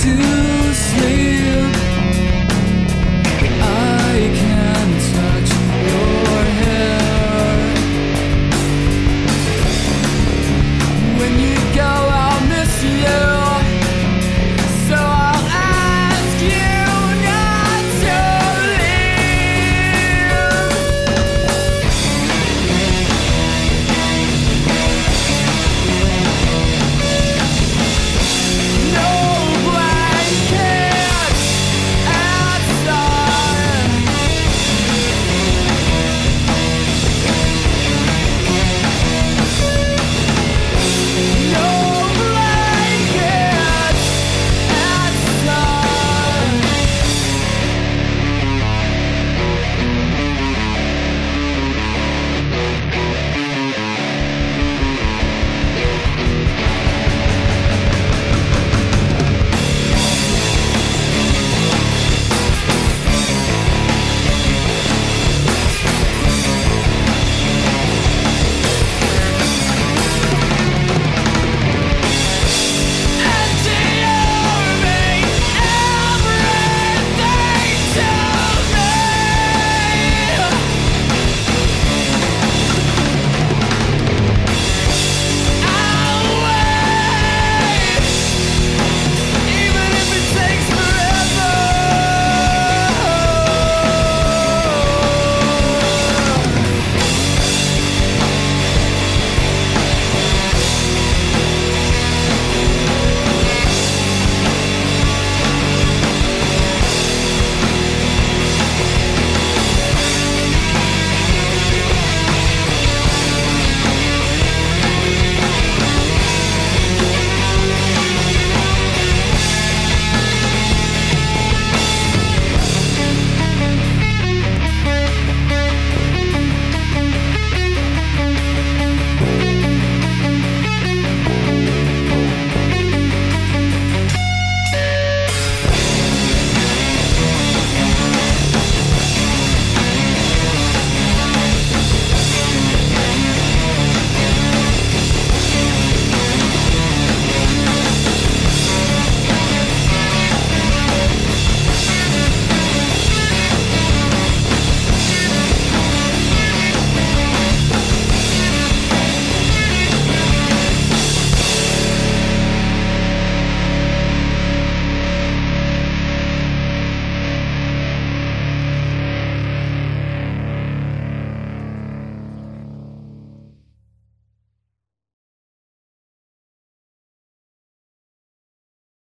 to